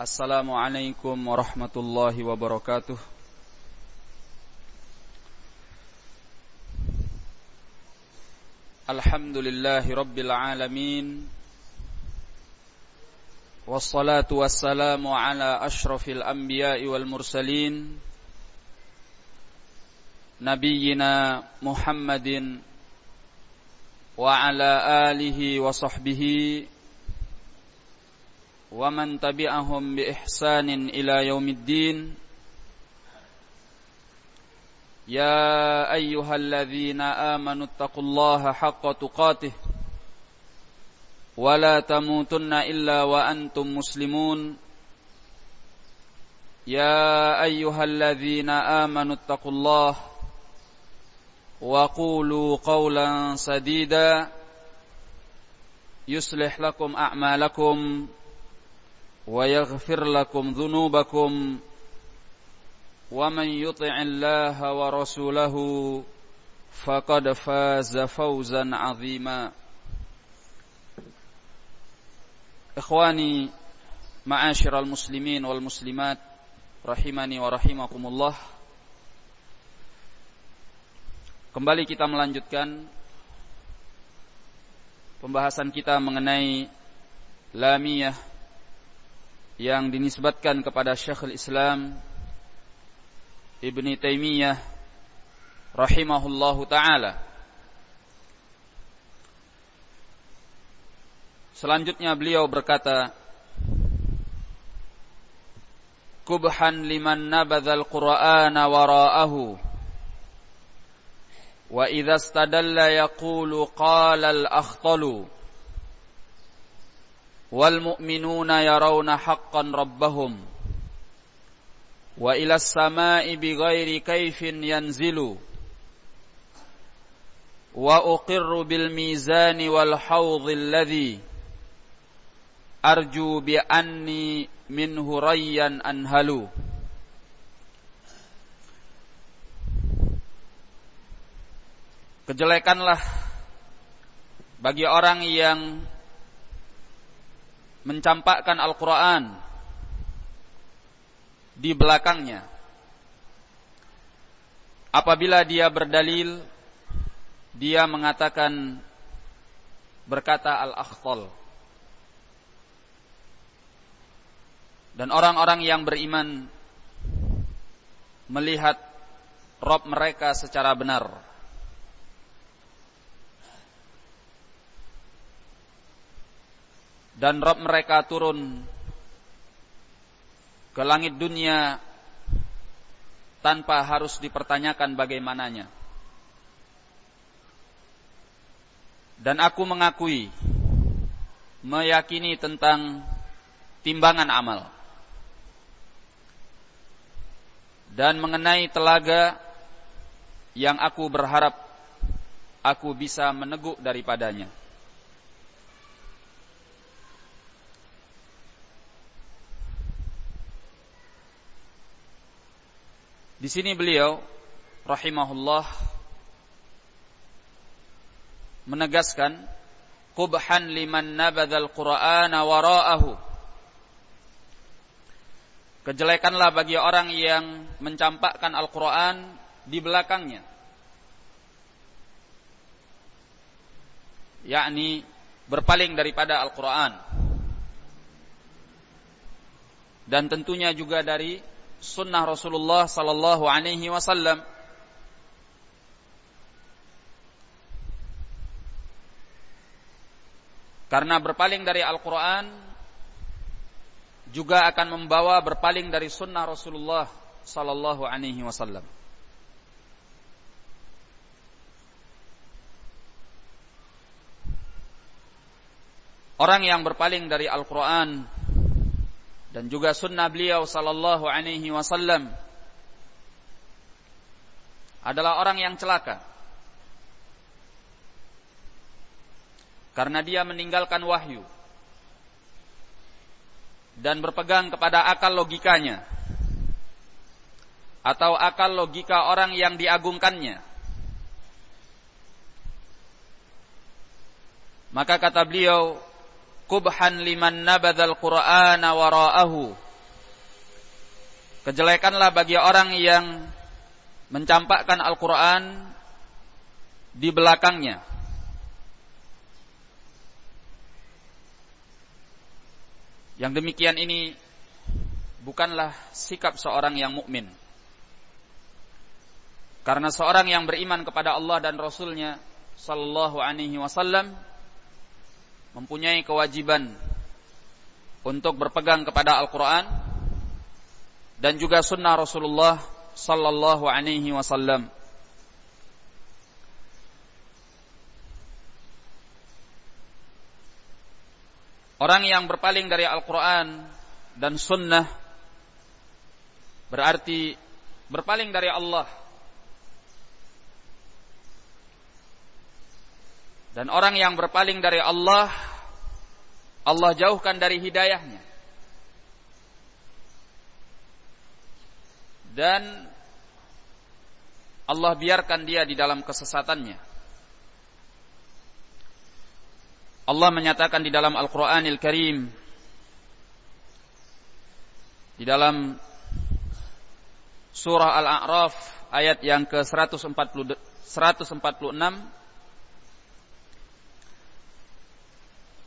السلام عليكم ورحمة الله وبركاته الحمد لله رب العالمين والصلاة والسلام على أشرف الأنبياء والمرسلين نبينا محمد وعلى آله وصحبه ومن تبعهم بإحسان إلى يوم الدين. يا أيها الذين آمنوا اتقوا الله حق تقاته ولا تموتن إلا وأنتم مسلمون. يا أيها الذين آمنوا اتقوا الله وقولوا قولا سديدا. يصلح لكم أعمالكم ويغفر لكم ذنوبكم ومن يطع الله ورسوله فقد فاز فوزا عظيما إخواني معاشر المسلمين والمسلمات rahimani wa rahimakumullah Kembali kita melanjutkan pembahasan kita mengenai lamiyah yang dinisbatkan kepada Syekhul Islam Ibni Taimiyah rahimahullahu taala. Selanjutnya beliau berkata, Kubhan liman nabadzal Qur'ana wara'ahu wa idza istadalla yaqulu qala al-akhtalu wal mu'minuna yarawna haqqan rabbahum. Wa ila as-sama'i bighairi kaifin yanzilu. Wa uqirru bil mizani wal hawdhi alladhi. Arju bi anni minhu rayyan anhalu. Kejelekanlah bagi orang yang mencampakkan Al-Quran di belakangnya. Apabila dia berdalil, dia mengatakan berkata Al-Akhtal. Dan orang-orang yang beriman melihat Rob mereka secara benar. Dan Rob mereka turun ke langit dunia tanpa harus dipertanyakan bagaimananya. Dan aku mengakui, meyakini tentang timbangan amal. Dan mengenai telaga yang aku berharap aku bisa meneguk daripadanya. Di sini beliau rahimahullah menegaskan qubhan liman nabadzal qur'ana wara'ahu Kejelekanlah bagi orang yang mencampakkan Al-Qur'an di belakangnya. Yakni berpaling daripada Al-Qur'an. Dan tentunya juga dari sunnah Rasulullah sallallahu alaihi wasallam Karena berpaling dari Al-Quran juga akan membawa berpaling dari sunnah Rasulullah Sallallahu Alaihi Wasallam. Orang yang berpaling dari Al-Quran dan juga sunnah beliau sallallahu alaihi wasallam adalah orang yang celaka. Karena dia meninggalkan wahyu dan berpegang kepada akal logikanya atau akal logika orang yang diagungkannya. Maka kata beliau kubhan liman nabadzal qur'ana wara'ahu Kejelekanlah bagi orang yang mencampakkan Al-Quran di belakangnya. Yang demikian ini bukanlah sikap seorang yang mukmin. Karena seorang yang beriman kepada Allah dan Rasulnya Sallallahu Alaihi Wasallam mempunyai kewajiban untuk berpegang kepada Al-Quran dan juga Sunnah Rasulullah Sallallahu Alaihi Wasallam. Orang yang berpaling dari Al-Quran dan Sunnah berarti berpaling dari Allah Dan orang yang berpaling dari Allah, Allah jauhkan dari hidayahnya. Dan Allah biarkan dia di dalam kesesatannya. Allah menyatakan di dalam Al-Quranil Karim, di dalam surah Al-A'raf ayat yang ke-146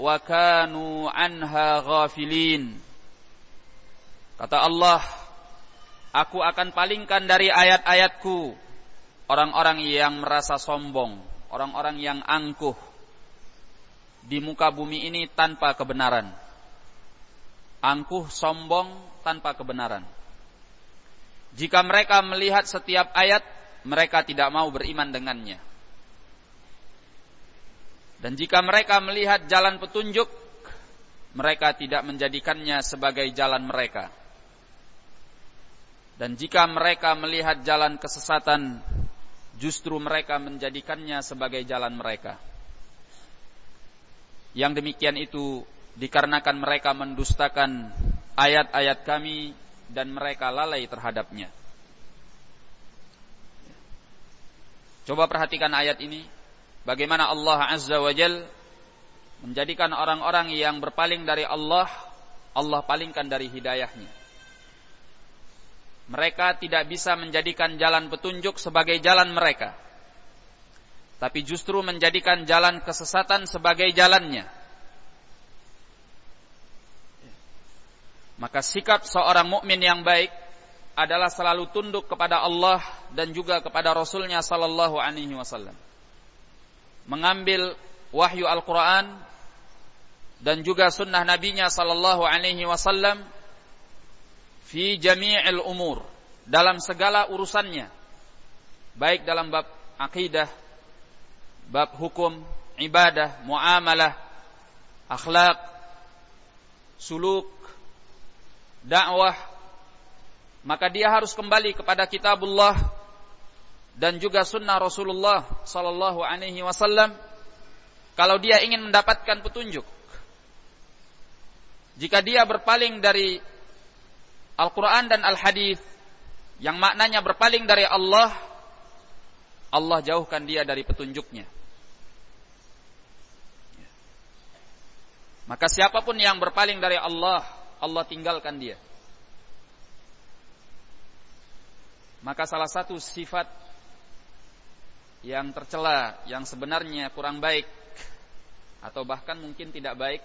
wa kanu anha ghafilin. Kata Allah, aku akan palingkan dari ayat-ayatku orang-orang yang merasa sombong, orang-orang yang angkuh di muka bumi ini tanpa kebenaran. Angkuh, sombong tanpa kebenaran. Jika mereka melihat setiap ayat, mereka tidak mau beriman dengannya. Dan jika mereka melihat jalan petunjuk, mereka tidak menjadikannya sebagai jalan mereka. Dan jika mereka melihat jalan kesesatan, justru mereka menjadikannya sebagai jalan mereka. Yang demikian itu dikarenakan mereka mendustakan ayat-ayat kami dan mereka lalai terhadapnya. Coba perhatikan ayat ini bagaimana Allah Azza wa Jal menjadikan orang-orang yang berpaling dari Allah, Allah palingkan dari hidayahnya. Mereka tidak bisa menjadikan jalan petunjuk sebagai jalan mereka. Tapi justru menjadikan jalan kesesatan sebagai jalannya. Maka sikap seorang mukmin yang baik adalah selalu tunduk kepada Allah dan juga kepada Rasulnya Sallallahu Alaihi Wasallam mengambil wahyu Al-Quran dan juga sunnah nabinya sallallahu alaihi wasallam fi jami'il umur dalam segala urusannya baik dalam bab akidah bab hukum ibadah muamalah akhlak suluk dakwah maka dia harus kembali kepada kitabullah dan juga sunnah Rasulullah Sallallahu Alaihi Wasallam kalau dia ingin mendapatkan petunjuk. Jika dia berpaling dari Al-Quran dan Al-Hadis yang maknanya berpaling dari Allah, Allah jauhkan dia dari petunjuknya. Maka siapa pun yang berpaling dari Allah, Allah tinggalkan dia. Maka salah satu sifat yang tercela, yang sebenarnya kurang baik atau bahkan mungkin tidak baik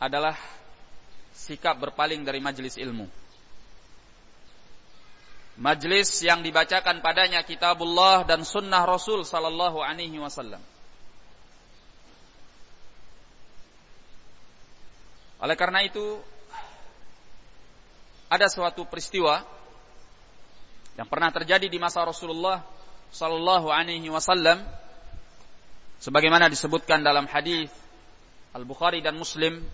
adalah sikap berpaling dari majelis ilmu. Majelis yang dibacakan padanya kitabullah dan sunnah Rasul sallallahu alaihi wasallam. Oleh karena itu ada suatu peristiwa yang pernah terjadi di masa Rasulullah sallallahu alaihi wasallam sebagaimana disebutkan dalam hadis Al-Bukhari dan Muslim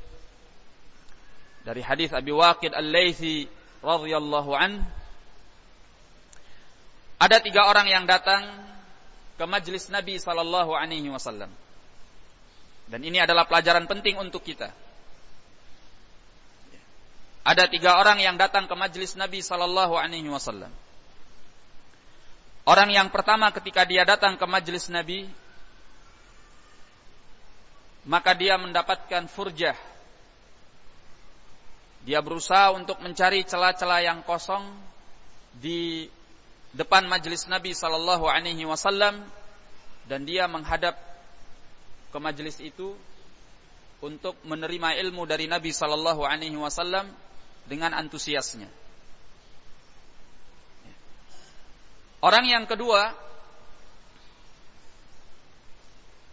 dari hadis Abi Waqid Al-Laitsi radhiyallahu an ada tiga orang yang datang ke majlis Nabi sallallahu alaihi wasallam. Dan ini adalah pelajaran penting untuk kita. Ada tiga orang yang datang ke majlis Nabi sallallahu alaihi wasallam. Orang yang pertama ketika dia datang ke majlis Nabi maka dia mendapatkan furjah dia berusaha untuk mencari celah-celah yang kosong di depan majelis Nabi Sallallahu Alaihi Wasallam dan dia menghadap ke majelis itu untuk menerima ilmu dari Nabi Sallallahu Alaihi Wasallam dengan antusiasnya. Orang yang kedua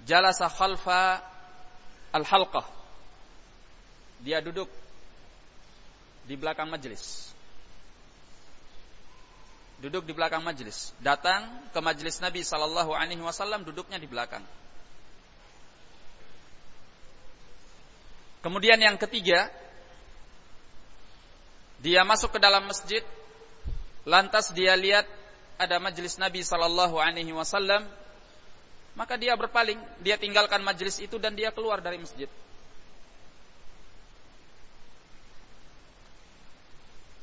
jalasa khalfa al-halqah. Dia duduk di belakang majelis. Duduk di belakang majelis. Datang ke majelis Nabi Sallallahu Alaihi Wasallam duduknya di belakang. Kemudian yang ketiga, dia masuk ke dalam masjid, lantas dia lihat ada majelis Nabi Sallallahu Alaihi Wasallam, maka dia berpaling, dia tinggalkan majelis itu dan dia keluar dari masjid.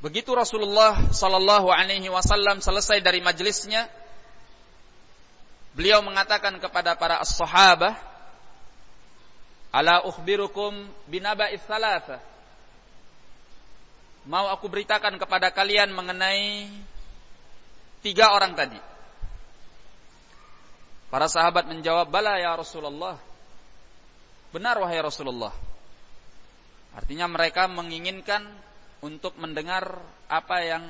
Begitu Rasulullah sallallahu alaihi wasallam selesai dari majelisnya, beliau mengatakan kepada para as-sahabah, "Ala ukhbirukum binaba'is thalatha?" Mau aku beritakan kepada kalian mengenai tiga orang tadi. Para sahabat menjawab, "Bala ya Rasulullah." Benar wahai Rasulullah. Artinya mereka menginginkan untuk mendengar apa yang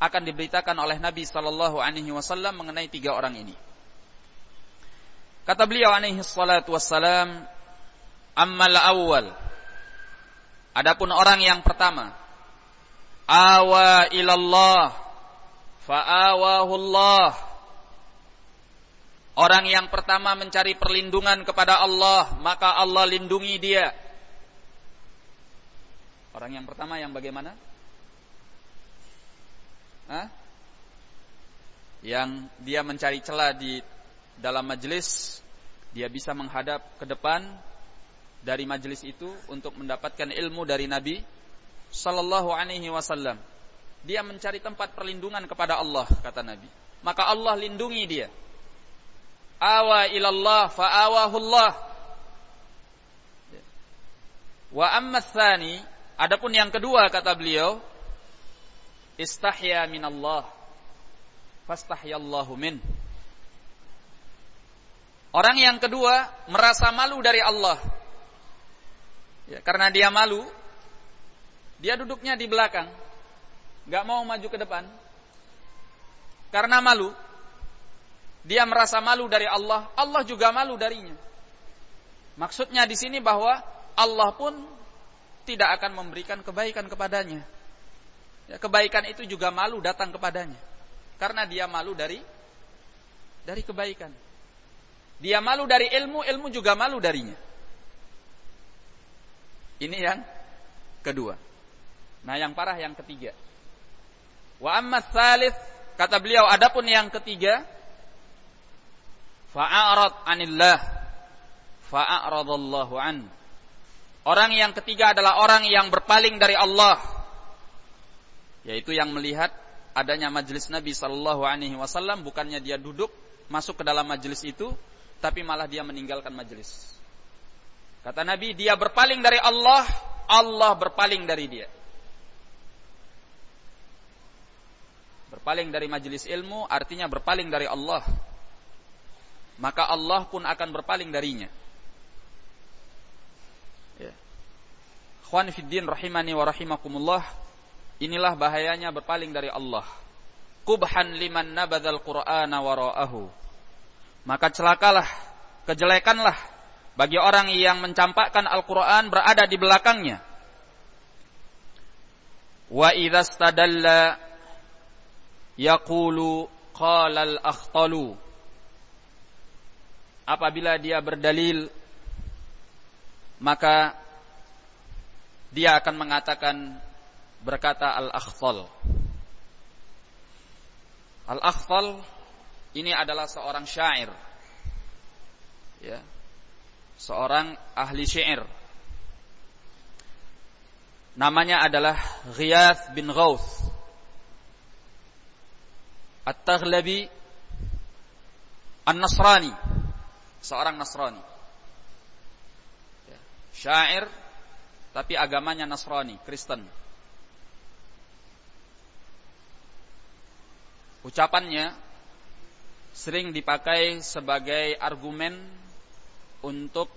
akan diberitakan oleh Nabi Sallallahu Alaihi Wasallam mengenai tiga orang ini. Kata beliau alaihi salatu wassalam, ammal awal. Adapun orang yang pertama, awa ilallah, fa'awahullah. Orang yang pertama mencari perlindungan kepada Allah, maka Allah lindungi dia. Orang yang pertama yang bagaimana? Hah? Yang dia mencari celah di dalam majelis, dia bisa menghadap ke depan dari majelis itu untuk mendapatkan ilmu dari Nabi sallallahu alaihi wasallam. Dia mencari tempat perlindungan kepada Allah kata Nabi. Maka Allah lindungi dia. Awa ilallah fa awahullah. Wa amma tsani Adapun yang kedua kata beliau, istahya minallah, fastahyallahu min. Orang yang kedua merasa malu dari Allah. Ya, karena dia malu, dia duduknya di belakang, gak mau maju ke depan. Karena malu, dia merasa malu dari Allah, Allah juga malu darinya. Maksudnya di sini bahwa Allah pun tidak akan memberikan kebaikan kepadanya. Ya, kebaikan itu juga malu datang kepadanya. Karena dia malu dari dari kebaikan. Dia malu dari ilmu, ilmu juga malu darinya. Ini yang kedua. Nah, yang parah yang ketiga. Wa amma tsalits kata beliau adapun yang ketiga fa'arad anillah fa'aradallahu an Orang yang ketiga adalah orang yang berpaling dari Allah, yaitu yang melihat adanya majelis Nabi Shallallahu Alaihi Wasallam, bukannya dia duduk masuk ke dalam majelis itu, tapi malah dia meninggalkan majelis. Kata Nabi, dia berpaling dari Allah, Allah berpaling dari dia. Berpaling dari majelis ilmu artinya berpaling dari Allah. Maka Allah pun akan berpaling darinya. Ikhwan fiddin rahimani wa rahimakumullah. Inilah bahayanya berpaling dari Allah. Kubhan liman nabadzal qur'ana wara'ahu. Maka celakalah, kejelekanlah bagi orang yang mencampakkan Al-Qur'an berada di belakangnya. Wa idza stadalla yaqulu qala al-akhtalu. Apabila dia berdalil maka dia akan mengatakan berkata Al-Akhtal. Al-Akhtal ini adalah seorang syair. Ya. Seorang ahli syair. Namanya adalah Ghiyath bin Ghauth. At-Taghlabi An-Nasrani. Seorang Nasrani. Ya. Syair tapi agamanya Nasrani, Kristen. Ucapannya sering dipakai sebagai argumen untuk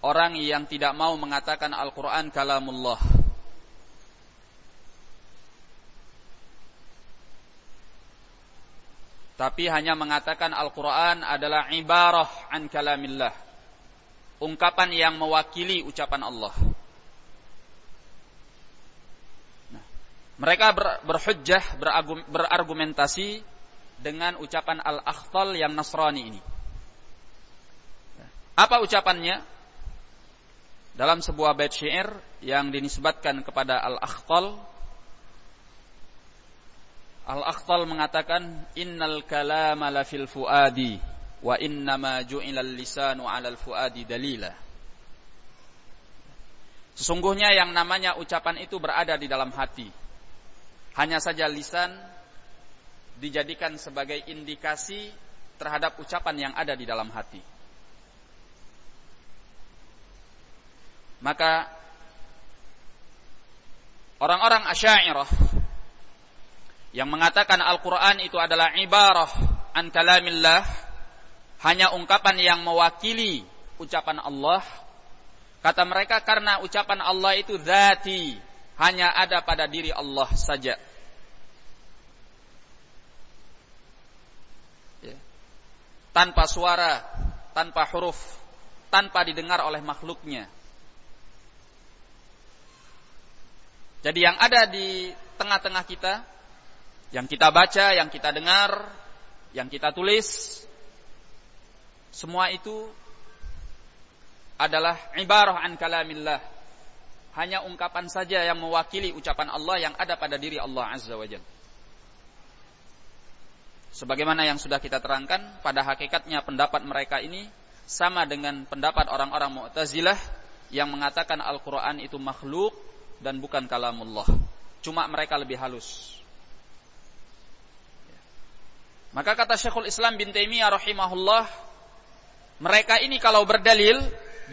orang yang tidak mau mengatakan Al-Quran kalamullah. Tapi hanya mengatakan Al-Quran adalah ibarah an kalamillah. Ungkapan yang mewakili ucapan Allah. Mereka ber, berhujjah, berargumentasi dengan ucapan Al-Akhtal yang Nasrani ini. Apa ucapannya? Dalam sebuah bait syair yang dinisbatkan kepada Al-Akhtal Al-Akhtal mengatakan innal kalama la fil fuadi wa innama ju'ilal lisanu 'alal fuadi dalila. Sesungguhnya yang namanya ucapan itu berada di dalam hati hanya saja lisan dijadikan sebagai indikasi terhadap ucapan yang ada di dalam hati. Maka orang-orang Asy'ariyah yang mengatakan Al-Qur'an itu adalah ibarah an kalamillah hanya ungkapan yang mewakili ucapan Allah. Kata mereka karena ucapan Allah itu zati hanya ada pada diri Allah saja. Tanpa suara, tanpa huruf, tanpa didengar oleh makhluknya. Jadi yang ada di tengah-tengah kita, yang kita baca, yang kita dengar, yang kita tulis, semua itu adalah ibarah an kalamillah. Hanya ungkapan saja yang mewakili ucapan Allah yang ada pada diri Allah Azza wa Jalla. Sebagaimana yang sudah kita terangkan, pada hakikatnya pendapat mereka ini sama dengan pendapat orang-orang Mu'tazilah yang mengatakan Al-Quran itu makhluk dan bukan kalamullah. Cuma mereka lebih halus. Maka kata Syekhul Islam bin Taimiyah rahimahullah, mereka ini kalau berdalil,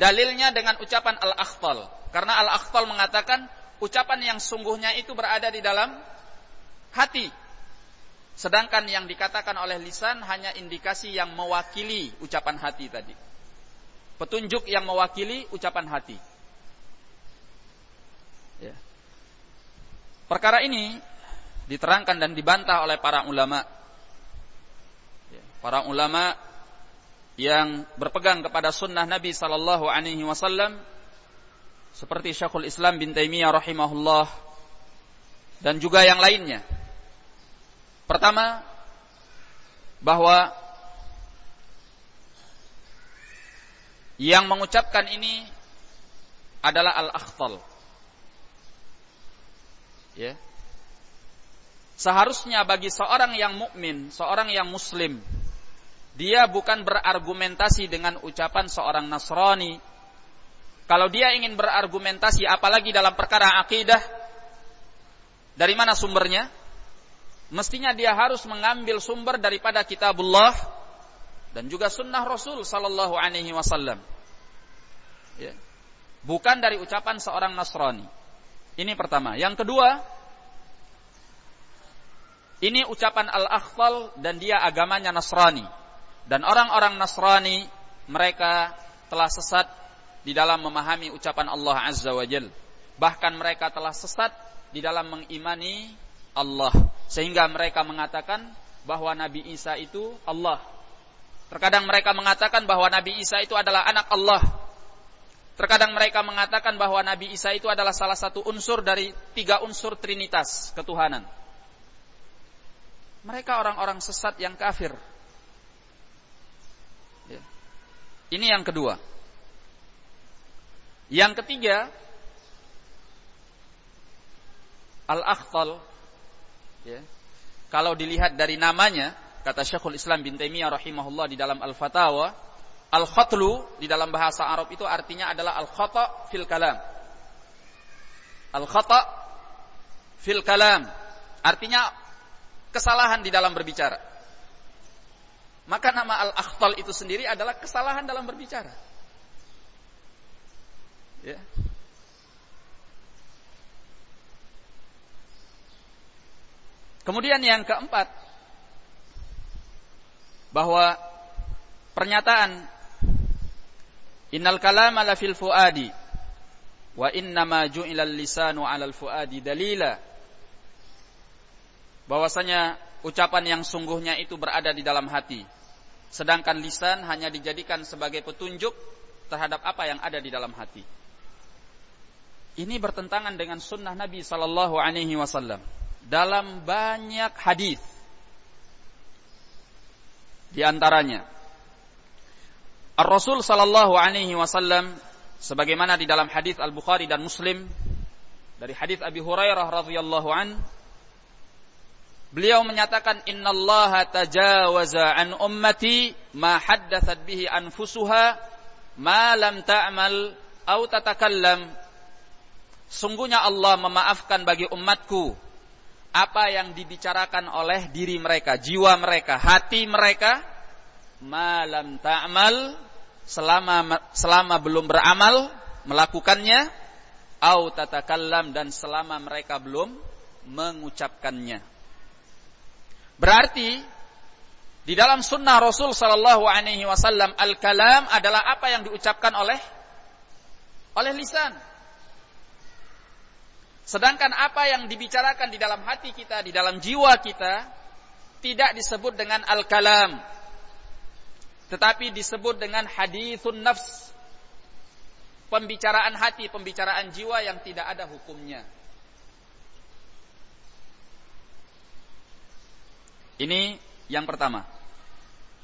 dalilnya dengan ucapan Al-Akhtal. Karena Al-Akhtal mengatakan ucapan yang sungguhnya itu berada di dalam hati, Sedangkan yang dikatakan oleh lisan hanya indikasi yang mewakili ucapan hati tadi. Petunjuk yang mewakili ucapan hati. Ya. Perkara ini diterangkan dan dibantah oleh para ulama. Para ulama yang berpegang kepada sunnah Nabi Sallallahu Alaihi Wasallam seperti Syekhul Islam bin Taimiyah rahimahullah dan juga yang lainnya Pertama, bahwa yang mengucapkan ini adalah al-akhtal. Ya. Seharusnya bagi seorang yang mukmin, seorang yang muslim, dia bukan berargumentasi dengan ucapan seorang Nasrani. Kalau dia ingin berargumentasi apalagi dalam perkara akidah, dari mana sumbernya? mestinya dia harus mengambil sumber daripada kitabullah dan juga sunnah Rasul sallallahu alaihi wasallam. Ya. Bukan dari ucapan seorang Nasrani. Ini pertama. Yang kedua, ini ucapan Al-Akhtal dan dia agamanya Nasrani. Dan orang-orang Nasrani mereka telah sesat di dalam memahami ucapan Allah Azza wa Jal. Bahkan mereka telah sesat di dalam mengimani Allah sehingga mereka mengatakan bahwa Nabi Isa itu Allah. Terkadang mereka mengatakan bahwa Nabi Isa itu adalah anak Allah. Terkadang mereka mengatakan bahwa Nabi Isa itu adalah salah satu unsur dari tiga unsur trinitas ketuhanan. Mereka orang-orang sesat yang kafir. Ini yang kedua. Yang ketiga, Al-Akhtal ya. Kalau dilihat dari namanya, kata Syekhul Islam bin Taimiyah rahimahullah di dalam Al-Fatawa, al-khatlu di dalam bahasa Arab itu artinya adalah al-khata fil kalam. Al-khata fil kalam artinya kesalahan di dalam berbicara. Maka nama al-akhtal itu sendiri adalah kesalahan dalam berbicara. Ya. Kemudian yang keempat bahwa pernyataan innal kalama la fil fuadi wa innama ju'ilal lisanu 'alal fuadi dalila bahwasanya ucapan yang sungguhnya itu berada di dalam hati sedangkan lisan hanya dijadikan sebagai petunjuk terhadap apa yang ada di dalam hati ini bertentangan dengan sunnah Nabi sallallahu alaihi wasallam dalam banyak hadis. Di antaranya Ar-Rasul sallallahu alaihi wasallam sebagaimana di dalam hadis Al-Bukhari dan Muslim dari hadis Abi Hurairah radhiyallahu an beliau menyatakan innallaha tajawaza an ummati ma haddatsat bihi anfusuha ma lam ta'mal au tatakallam sungguhnya Allah memaafkan bagi umatku apa yang dibicarakan oleh diri mereka, jiwa mereka, hati mereka, malam ta'mal selama selama belum beramal melakukannya, au tatakallam dan selama mereka belum mengucapkannya. Berarti di dalam sunnah Rasul Sallallahu Alaihi Wasallam al-kalam adalah apa yang diucapkan oleh oleh lisan. Sedangkan apa yang dibicarakan di dalam hati kita, di dalam jiwa kita, tidak disebut dengan al-kalam. Tetapi disebut dengan hadithun nafs. Pembicaraan hati, pembicaraan jiwa yang tidak ada hukumnya. Ini yang pertama.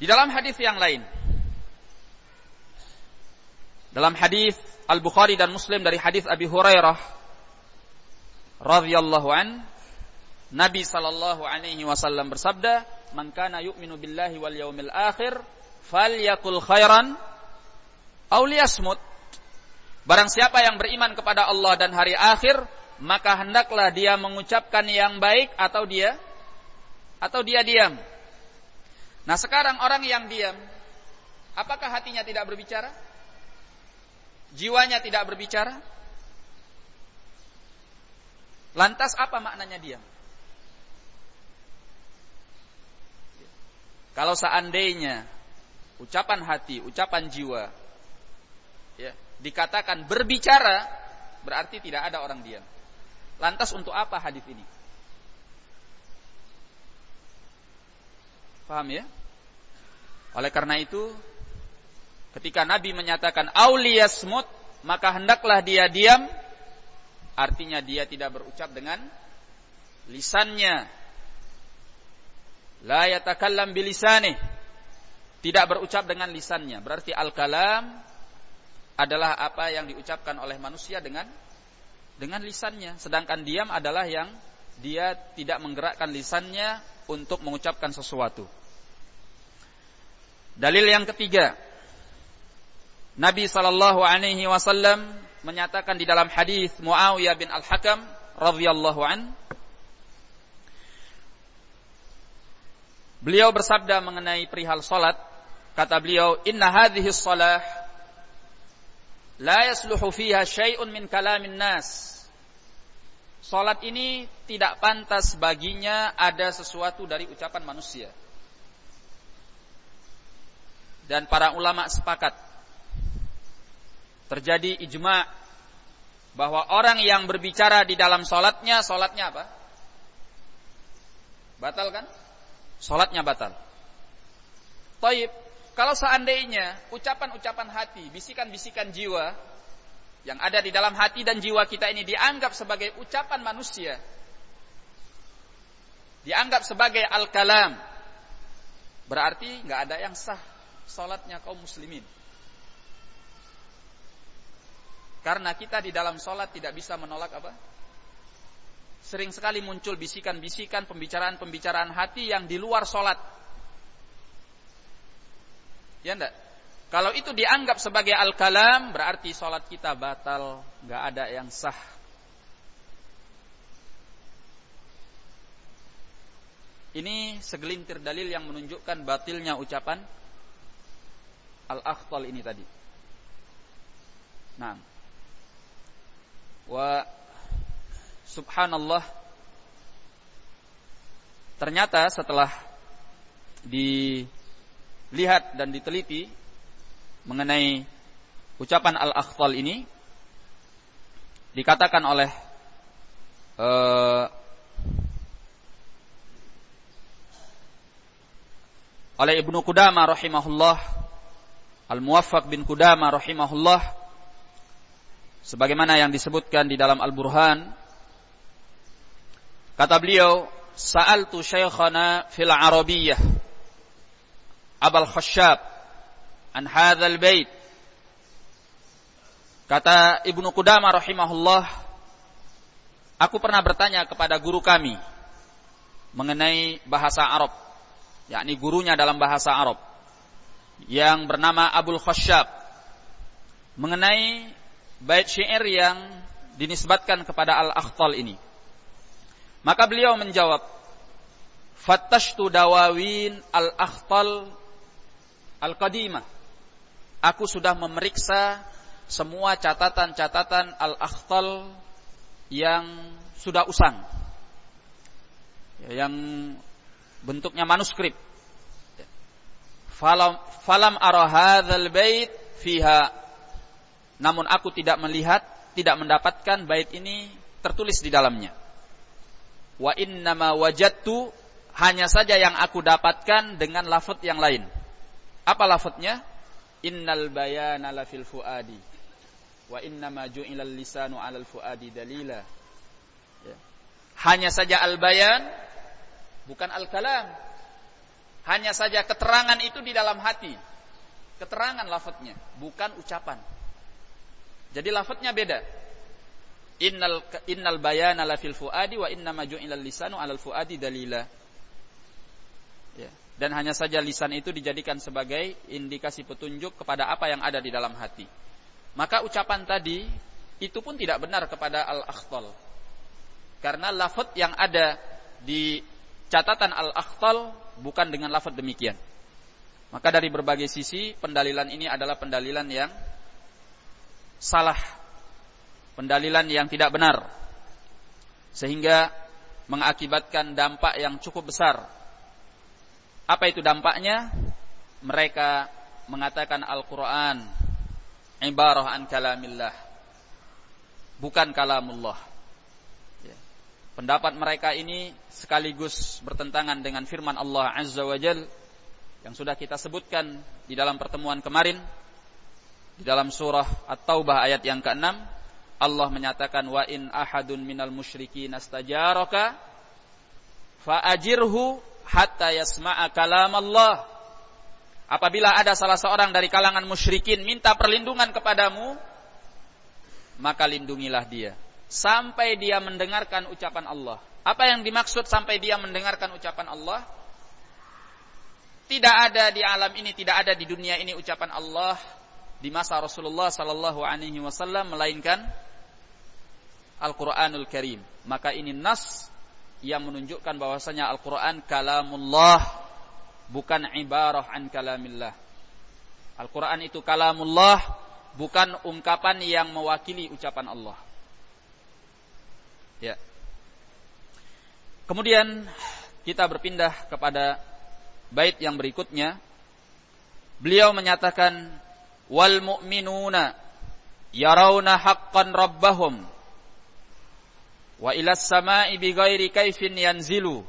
Di dalam hadis yang lain. Dalam hadis Al-Bukhari dan Muslim dari hadis Abi Hurairah radhiyallahu an Nabi sallallahu alaihi wasallam bersabda, "Man kana yu'minu billahi wal yaumil akhir falyakul khairan aw liyasmut." Barang siapa yang beriman kepada Allah dan hari akhir, maka hendaklah dia mengucapkan yang baik atau dia atau dia diam. Nah, sekarang orang yang diam, apakah hatinya tidak berbicara? Jiwanya tidak berbicara? Lantas apa maknanya diam? Kalau seandainya ucapan hati, ucapan jiwa ya, dikatakan berbicara, berarti tidak ada orang diam. Lantas untuk apa hadis ini? Paham ya? Oleh karena itu, ketika Nabi menyatakan auliyasmut, maka hendaklah dia diam Artinya dia tidak berucap dengan lisannya. La yatakallam bilisanih. Tidak berucap dengan lisannya. Berarti al-kalam adalah apa yang diucapkan oleh manusia dengan dengan lisannya. Sedangkan diam adalah yang dia tidak menggerakkan lisannya untuk mengucapkan sesuatu. Dalil yang ketiga, Nabi sallallahu alaihi wasallam menyatakan di dalam hadis Muawiyah bin Al-Hakam radhiyallahu an Beliau bersabda mengenai perihal salat. Kata beliau inna hadhihi shalah la yasluhu fiha syai'un min kalamin nas. Salat ini tidak pantas baginya ada sesuatu dari ucapan manusia dan para ulama sepakat terjadi ijma bahwa orang yang berbicara di dalam solatnya, solatnya apa? Batal kan? Solatnya batal. Taib, kalau seandainya ucapan-ucapan hati, bisikan-bisikan jiwa yang ada di dalam hati dan jiwa kita ini dianggap sebagai ucapan manusia, dianggap sebagai al-kalam, berarti nggak ada yang sah solatnya kaum muslimin. Karena kita di dalam sholat tidak bisa menolak apa? sering sekali muncul bisikan-bisikan, pembicaraan-pembicaraan hati yang di luar sholat. Ya enggak? Kalau itu dianggap sebagai al-kalam, berarti sholat kita batal, nggak ada yang sah. Ini segelintir dalil yang menunjukkan batilnya ucapan al-akhtal ini tadi. Nah, wa subhanallah ternyata setelah dilihat dan diteliti mengenai ucapan al-akhtal ini dikatakan oleh uh, oleh Ibnu Qudamah rahimahullah Al-Muwaffaq bin Qudamah rahimahullah sebagaimana yang disebutkan di dalam Al-Burhan Kata beliau, Sa'altu syekhana fil Arabiyyah Abal Khashab an hadzal bait. Kata Ibnu Qudamah rahimahullah, aku pernah bertanya kepada guru kami mengenai bahasa Arab, yakni gurunya dalam bahasa Arab yang bernama Abul Khashab mengenai bait syair yang dinisbatkan kepada Al-Akhtal ini. Maka beliau menjawab, Fattashtu dawawin al-akhtal al-qadimah. Aku sudah memeriksa semua catatan-catatan al-akhtal yang sudah usang. Yang bentuknya manuskrip. Falam, falam ara bait fiha. Namun aku tidak melihat, tidak mendapatkan bait ini tertulis di dalamnya wa innama wajadtu hanya saja yang aku dapatkan dengan lafaz yang lain. Apa lafaznya? Innal bayana la fil fuadi wa innama ju'ilal lisanu 'alal fuadi dalila. Ya. Hanya saja al-bayan bukan al-kalam. Hanya saja keterangan itu di dalam hati. Keterangan lafaznya, bukan ucapan. Jadi lafaznya beda innal innal bayana la fil fuadi wa inna maju ilal lisanu alal fuadi dalila. Ya. Dan hanya saja lisan itu dijadikan sebagai indikasi petunjuk kepada apa yang ada di dalam hati. Maka ucapan tadi itu pun tidak benar kepada al-akhtal. Karena lafaz yang ada di catatan al-akhtal bukan dengan lafaz demikian. Maka dari berbagai sisi pendalilan ini adalah pendalilan yang salah pendalilan yang tidak benar sehingga mengakibatkan dampak yang cukup besar. Apa itu dampaknya? Mereka mengatakan Al-Qur'an ibarah an kalamillah bukan kalamullah. Ya. Pendapat mereka ini sekaligus bertentangan dengan firman Allah Azza wa Jal yang sudah kita sebutkan di dalam pertemuan kemarin di dalam surah At-Taubah ayat yang ke-6 Allah menyatakan wa in ahadun minal musyrikin astajaraka faajirhu hatta yasma'a kalam Allah. Apabila ada salah seorang dari kalangan musyrikin minta perlindungan kepadamu, maka lindungilah dia sampai dia mendengarkan ucapan Allah. Apa yang dimaksud sampai dia mendengarkan ucapan Allah? Tidak ada di alam ini, tidak ada di dunia ini ucapan Allah di masa Rasulullah sallallahu alaihi wasallam melainkan Al-Quranul Karim. Maka ini nas yang menunjukkan bahwasanya Al-Quran kalamullah bukan ibarah an kalamillah. Al-Quran itu kalamullah bukan ungkapan yang mewakili ucapan Allah. Ya. Kemudian kita berpindah kepada bait yang berikutnya. Beliau menyatakan wal mu'minuna yarawna haqqan rabbahum wa ila samai bi ghairi kaifin yanzilu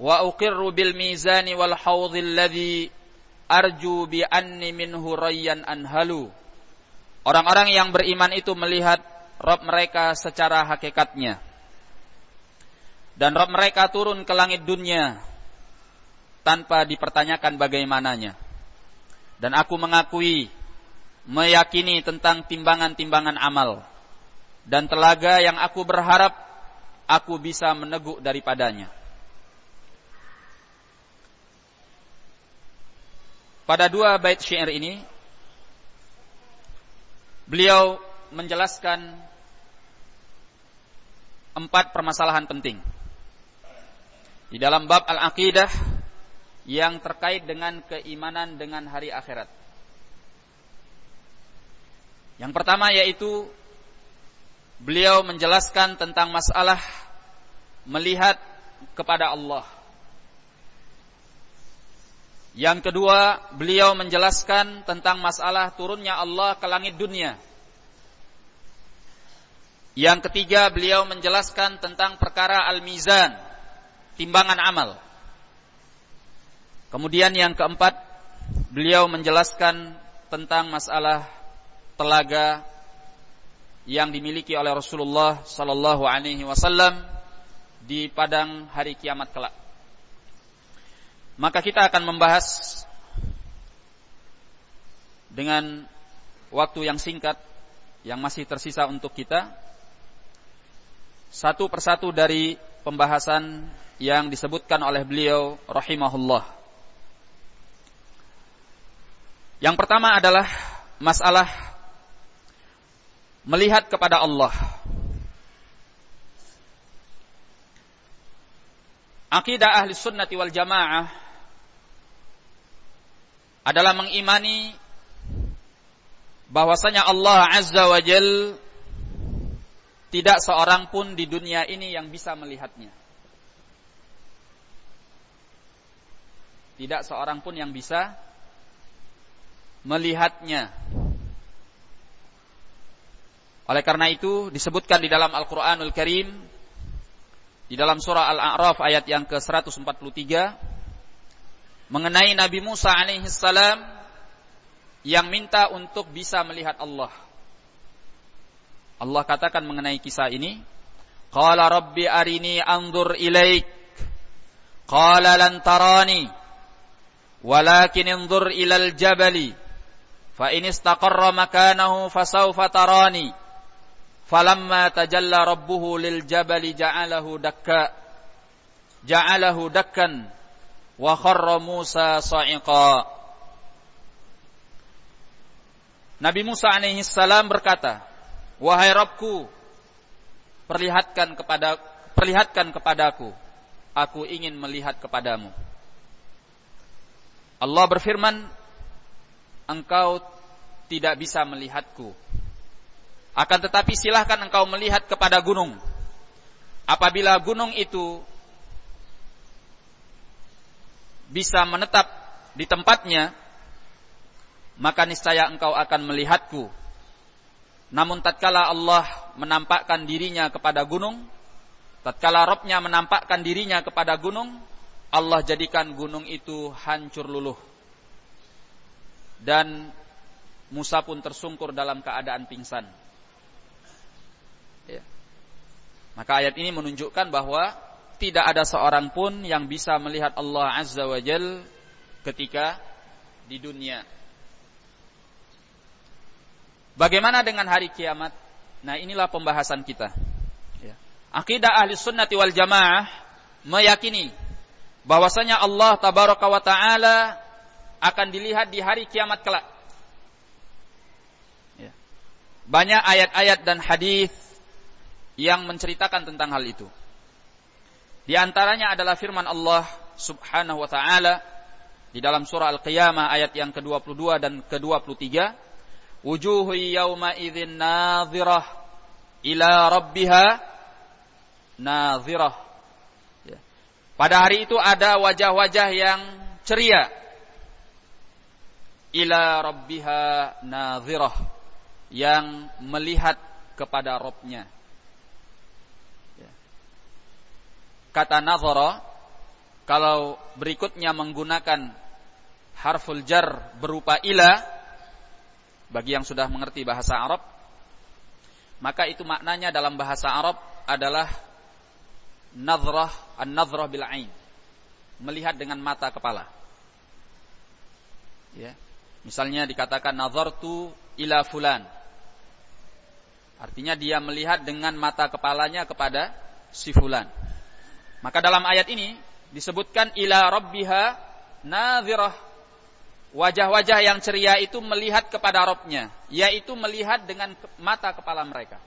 wa uqirru bil mizani wal hawdhi alladhi arju bi anni minhu rayyan anhalu orang-orang yang beriman itu melihat Rob mereka secara hakikatnya dan Rob mereka turun ke langit dunia tanpa dipertanyakan bagaimananya dan aku mengakui meyakini tentang timbangan-timbangan amal dan telaga yang aku berharap aku bisa meneguk daripadanya. Pada dua bait syair ini beliau menjelaskan empat permasalahan penting. Di dalam bab al-aqidah yang terkait dengan keimanan dengan hari akhirat. Yang pertama yaitu beliau menjelaskan tentang masalah melihat kepada Allah. Yang kedua, beliau menjelaskan tentang masalah turunnya Allah ke langit dunia. Yang ketiga, beliau menjelaskan tentang perkara al-mizan, timbangan amal. Kemudian yang keempat, beliau menjelaskan tentang masalah telaga yang dimiliki oleh Rasulullah sallallahu alaihi wasallam di padang hari kiamat kelak. Maka kita akan membahas dengan waktu yang singkat yang masih tersisa untuk kita satu persatu dari pembahasan yang disebutkan oleh beliau rahimahullah. Yang pertama adalah masalah melihat kepada Allah. Akidah ahli sunnati wal jamaah adalah mengimani bahwasanya Allah Azza wa Jal tidak seorang pun di dunia ini yang bisa melihatnya. Tidak seorang pun yang bisa melihatnya. Oleh karena itu disebutkan di dalam Al-Qur'anul Karim di dalam surah Al-A'raf ayat yang ke-143 mengenai Nabi Musa alaihi salam yang minta untuk bisa melihat Allah. Allah katakan mengenai kisah ini, Qala rabbi arini anzur ilaik. Qala lan tarani. Walakin anzur ilal jabali. Fa in istaqarra makanahu fasawfa tarani. Falamma tajalla rabbuhu lil jabali ja'alahu dakka. Ja'alahu dakkan wa kharra Musa sa'iqa. Nabi Musa alaihi salam berkata, "Wahai Rabbku, perlihatkan kepada perlihatkan kepadaku, aku ingin melihat kepadamu." Allah berfirman, "Engkau tidak bisa melihatku. Akan tetapi silahkan engkau melihat kepada gunung. Apabila gunung itu bisa menetap di tempatnya, maka niscaya engkau akan melihatku. Namun tatkala Allah menampakkan dirinya kepada gunung, tatkala Robnya menampakkan dirinya kepada gunung, Allah jadikan gunung itu hancur luluh. Dan Musa pun tersungkur dalam keadaan pingsan. Ya. Maka ayat ini menunjukkan bahwa tidak ada seorang pun yang bisa melihat Allah Azza wa Jal ketika di dunia. Bagaimana dengan hari kiamat? Nah inilah pembahasan kita. Ya. Akidah ahli sunnati wal jamaah meyakini bahwasanya Allah tabaraka wa ta'ala akan dilihat di hari kiamat kelak. Ya. Banyak ayat-ayat dan hadis yang menceritakan tentang hal itu. Di antaranya adalah firman Allah Subhanahu wa taala di dalam surah Al-Qiyamah ayat yang ke-22 dan ke-23, wujuhu yauma idzin nadhirah ila rabbiha nadhirah. Ya. Pada hari itu ada wajah-wajah yang ceria ila rabbiha nadhirah yang melihat kepada Robnya. kata nazara kalau berikutnya menggunakan harful jar berupa ila bagi yang sudah mengerti bahasa Arab maka itu maknanya dalam bahasa Arab adalah nazrah an-nazrah bil ain melihat dengan mata kepala ya misalnya dikatakan nazartu ila fulan artinya dia melihat dengan mata kepalanya kepada si fulan. Maka dalam ayat ini disebutkan ila rabbiha nadhirah. Wajah-wajah yang ceria itu melihat kepada Robnya, yaitu melihat dengan mata kepala mereka.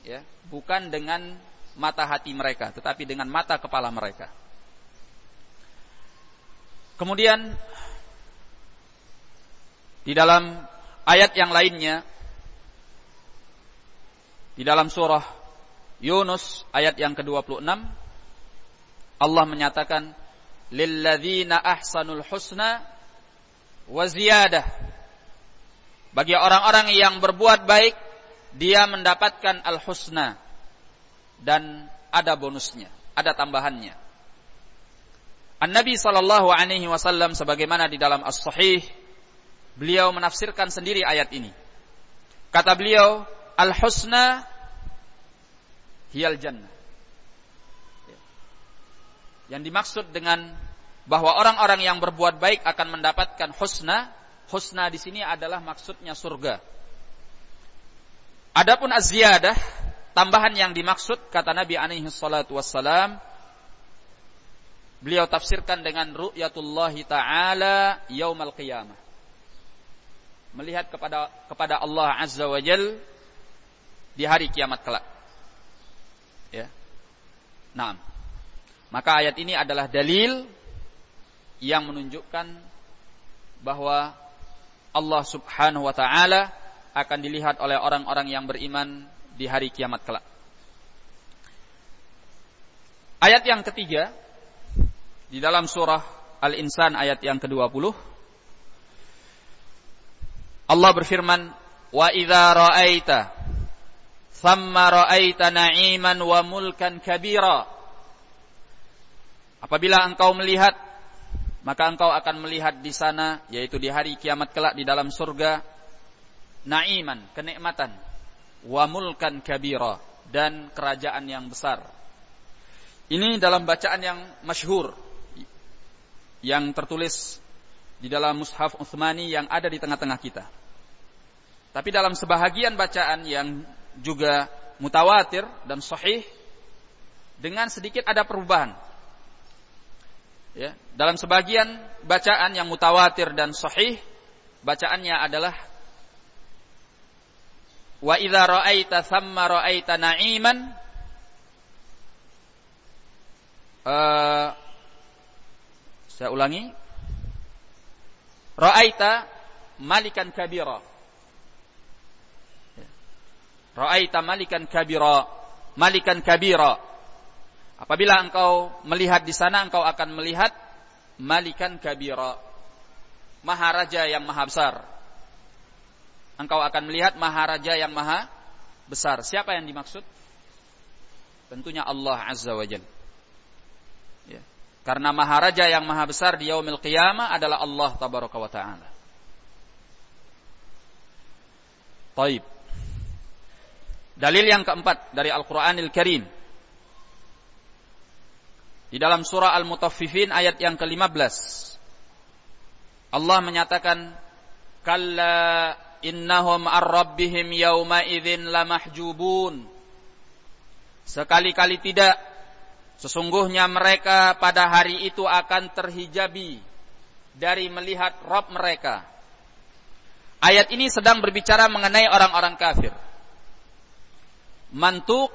Ya, bukan dengan mata hati mereka, tetapi dengan mata kepala mereka. Kemudian di dalam ayat yang lainnya di dalam surah Yunus ayat yang ke-26 Allah menyatakan lilladzina ahsanul husna wa ziyadah. Bagi orang-orang yang berbuat baik dia mendapatkan al-husna dan ada bonusnya, ada tambahannya. An-Nabi sallallahu alaihi wasallam sebagaimana di dalam As-Sahih beliau menafsirkan sendiri ayat ini. Kata beliau, al-husna hiyal jannah. Yang dimaksud dengan bahwa orang-orang yang berbuat baik akan mendapatkan husna, husna di sini adalah maksudnya surga. Adapun az-ziyadah, tambahan yang dimaksud kata Nabi alaihi salatu wassalam beliau tafsirkan dengan ru'yatullahi taala yaumal qiyamah. Melihat kepada kepada Allah Azza wa Jal di hari kiamat kelak. Ya. Nah, maka ayat ini adalah dalil yang menunjukkan bahwa Allah Subhanahu wa taala akan dilihat oleh orang-orang yang beriman di hari kiamat kelak. Ayat yang ketiga di dalam surah Al-Insan ayat yang ke-20 Allah berfirman wa idza ra'aita thamma ra'aita na'iman wa mulkan kabira Apabila engkau melihat maka engkau akan melihat di sana yaitu di hari kiamat kelak di dalam surga na'iman, kenikmatan, wa mulkan kabira dan kerajaan yang besar. Ini dalam bacaan yang masyhur yang tertulis di dalam mushaf Utsmani yang ada di tengah-tengah kita. Tapi dalam sebahagian bacaan yang juga mutawatir dan sahih dengan sedikit ada perubahan Ya, dalam sebagian bacaan yang mutawatir dan sahih, bacaannya adalah wa idza ra'aita thamma ra'aita na'iman uh, saya ulangi ra'aita malikan kabira ya. ra'aita malikan kabira malikan kabira Apabila engkau melihat di sana engkau akan melihat malikan kabira. Maharaja yang maha besar. Engkau akan melihat maharaja yang maha besar. Siapa yang dimaksud? Tentunya Allah Azza wa Jalla. Ya. Karena maharaja yang maha besar di yaumil qiyamah adalah Allah tabaraka wa ta'ala. Taib. Dalil yang keempat dari Al-Quranil Karim di dalam surah Al-Mutaffifin ayat yang ke-15 Allah menyatakan kalla innahum ar-rabbihim yawma idzin lamahjubun Sekali-kali tidak sesungguhnya mereka pada hari itu akan terhijabi dari melihat Rabb mereka. Ayat ini sedang berbicara mengenai orang-orang kafir. Mantuk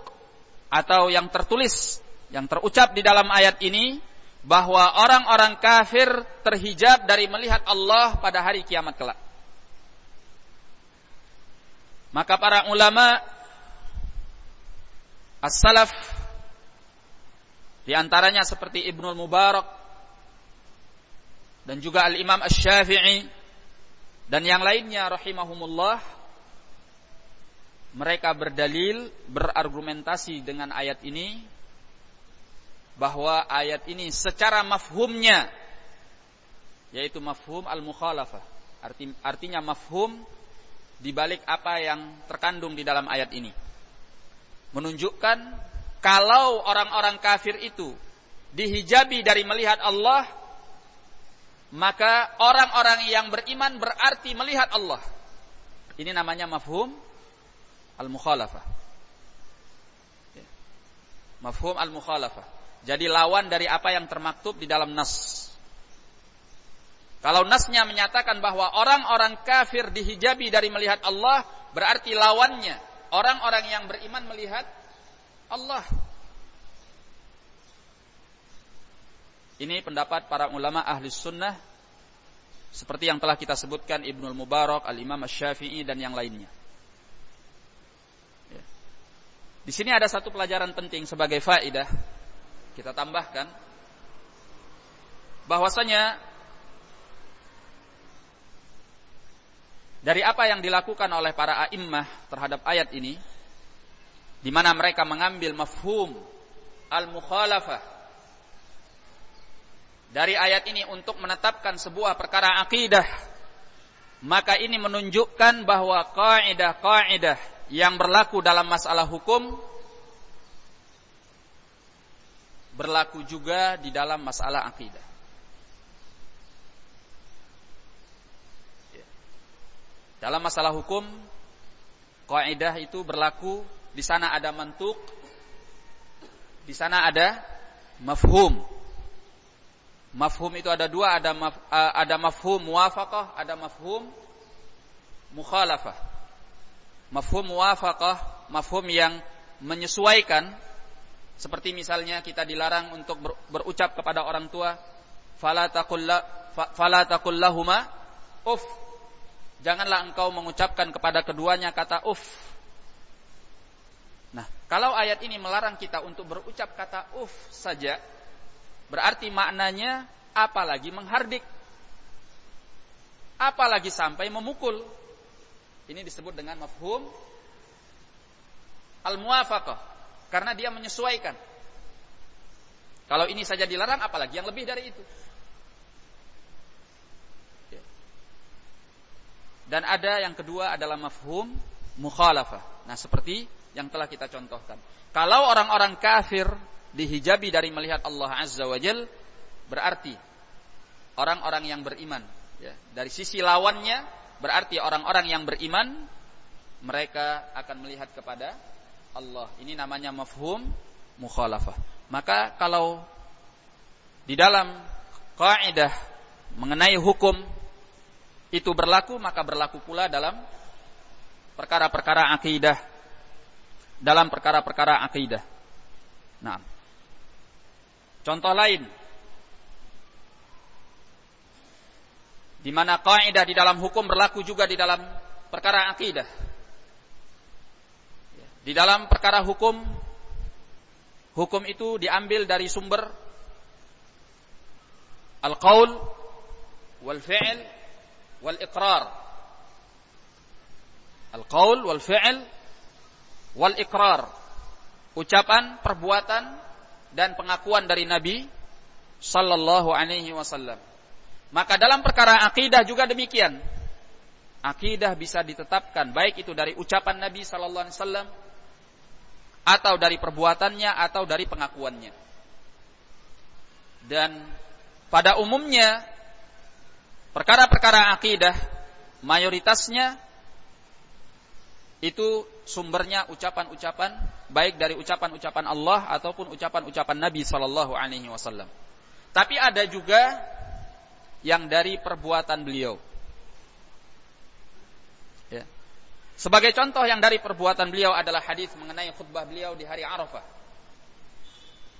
atau yang tertulis yang terucap di dalam ayat ini bahwa orang-orang kafir terhijab dari melihat Allah pada hari kiamat kelak. Maka para ulama as-salaf di antaranya seperti Ibnu Mubarak dan juga Al-Imam Asy-Syafi'i dan yang lainnya rahimahumullah mereka berdalil berargumentasi dengan ayat ini bahwa ayat ini secara mafhumnya yaitu mafhum al-mukhalafah. Arti, artinya mafhum di balik apa yang terkandung di dalam ayat ini. Menunjukkan kalau orang-orang kafir itu dihijabi dari melihat Allah, maka orang-orang yang beriman berarti melihat Allah. Ini namanya mafhum al-mukhalafah. Mafhum al-mukhalafah. Jadi lawan dari apa yang termaktub di dalam nas. Kalau nasnya menyatakan bahwa orang-orang kafir dihijabi dari melihat Allah, berarti lawannya orang-orang yang beriman melihat Allah. Ini pendapat para ulama ahli sunnah seperti yang telah kita sebutkan Ibnul Mubarak, Al-Imam Asy-Syafi'i dan yang lainnya. Ya. Di sini ada satu pelajaran penting sebagai faidah kita tambahkan bahwasanya dari apa yang dilakukan oleh para a'immah terhadap ayat ini di mana mereka mengambil mafhum al-mukhalafah dari ayat ini untuk menetapkan sebuah perkara akidah maka ini menunjukkan bahwa kaidah-kaidah yang berlaku dalam masalah hukum berlaku juga di dalam masalah akidah Dalam masalah hukum, kaidah itu berlaku di sana ada mantuk, di sana ada mafhum. Mafhum itu ada dua, ada maf, ada mafhum muwafaqah, ada mafhum mukhalafah. Mafhum muwafaqah, mafhum yang menyesuaikan seperti misalnya kita dilarang untuk ber, berucap kepada orang tua fala taqul lahuma uf janganlah engkau mengucapkan kepada keduanya kata uf. Nah, kalau ayat ini melarang kita untuk berucap kata uf saja, berarti maknanya apalagi menghardik. Apalagi sampai memukul. Ini disebut dengan mafhum al-muwafaqah karena dia menyesuaikan. Kalau ini saja dilarang apalagi yang lebih dari itu. Dan ada yang kedua adalah mafhum mukhalafah. Nah, seperti yang telah kita contohkan. Kalau orang-orang kafir dihijabi dari melihat Allah Azza wa Jal, berarti orang-orang yang beriman. Ya, dari sisi lawannya, berarti orang-orang yang beriman, mereka akan melihat kepada Allah. Ini namanya mafhum mukhalafah. Maka kalau di dalam kaidah mengenai hukum itu berlaku maka berlaku pula dalam perkara-perkara akidah dalam perkara-perkara akidah. Nah, contoh lain di mana kaidah di dalam hukum berlaku juga di dalam perkara akidah. Di dalam perkara hukum hukum itu diambil dari sumber al-qaul wal fi'l wal iqrar. Al-qaul wal fi'l wal iqrar. Ucapan, perbuatan dan pengakuan dari Nabi sallallahu alaihi wasallam. Maka dalam perkara akidah juga demikian. Akidah bisa ditetapkan baik itu dari ucapan Nabi sallallahu alaihi wasallam atau dari perbuatannya atau dari pengakuannya. Dan pada umumnya Perkara-perkara akidah mayoritasnya itu sumbernya ucapan-ucapan baik dari ucapan-ucapan Allah ataupun ucapan-ucapan Nabi sallallahu alaihi wasallam. Tapi ada juga yang dari perbuatan beliau. Ya. Sebagai contoh yang dari perbuatan beliau adalah hadis mengenai khutbah beliau di hari Arafah.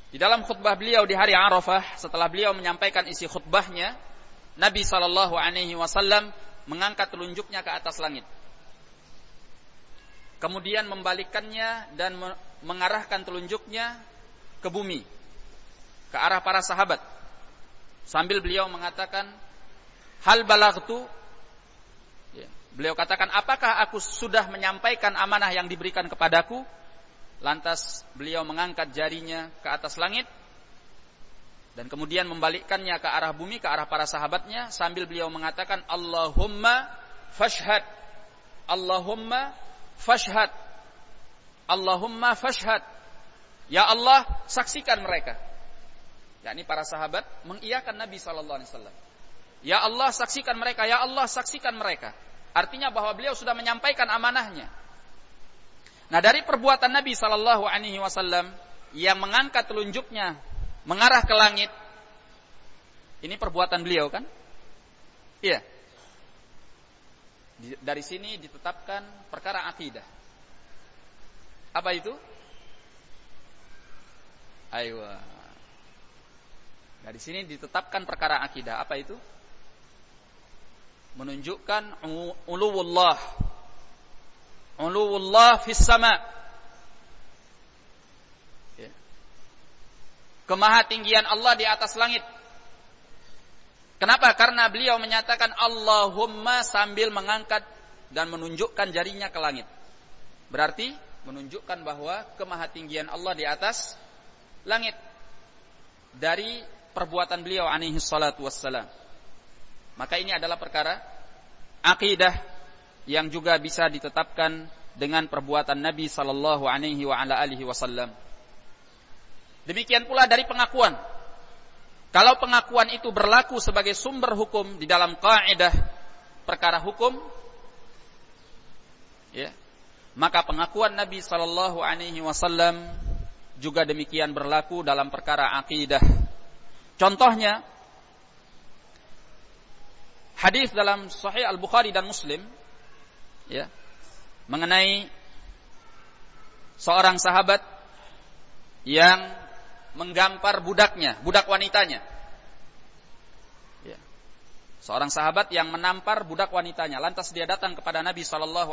Di dalam khutbah beliau di hari Arafah, setelah beliau menyampaikan isi khutbahnya, Nabi Shallallahu Alaihi Wasallam mengangkat telunjuknya ke atas langit. Kemudian membalikannya dan mengarahkan telunjuknya ke bumi, ke arah para sahabat. Sambil beliau mengatakan, hal balagtu. Ya, beliau katakan, apakah aku sudah menyampaikan amanah yang diberikan kepadaku? Lantas beliau mengangkat jarinya ke atas langit dan kemudian membalikkannya ke arah bumi ke arah para sahabatnya sambil beliau mengatakan Allahumma fashhad. Allahumma fashhad. Allahumma fashhad. Ya Allah saksikan mereka. Yakni para sahabat mengiyakan Nabi sallallahu alaihi wasallam. Ya Allah saksikan mereka. Ya Allah saksikan mereka. Artinya bahwa beliau sudah menyampaikan amanahnya. Nah dari perbuatan Nabi sallallahu alaihi wasallam yang mengangkat telunjuknya mengarah ke langit ini perbuatan beliau kan? Iya. Dari sini ditetapkan perkara akidah. Apa itu? Ayo. Dari sini ditetapkan perkara akidah. Apa itu? Menunjukkan uluwullah. Uluwullah fis sama. Kemahatinggian Allah di atas langit. Kenapa? Karena beliau menyatakan Allahumma sambil mengangkat dan menunjukkan jarinya ke langit. Berarti menunjukkan bahwa kemahatinggian Allah di atas langit dari perbuatan beliau alaihi salatu wassalam. Maka ini adalah perkara akidah yang juga bisa ditetapkan dengan perbuatan Nabi sallallahu alaihi wa ala alihi wasallam. Demikian pula dari pengakuan kalau pengakuan itu berlaku sebagai sumber hukum di dalam kaidah perkara hukum, ya, maka pengakuan Nabi Shallallahu Alaihi Wasallam juga demikian berlaku dalam perkara akidah. Contohnya, hadis dalam Sahih Al Bukhari dan Muslim, ya, mengenai seorang sahabat yang menggampar budaknya, budak wanitanya. Ya. Seorang sahabat yang menampar budak wanitanya. Lantas dia datang kepada Nabi Shallallahu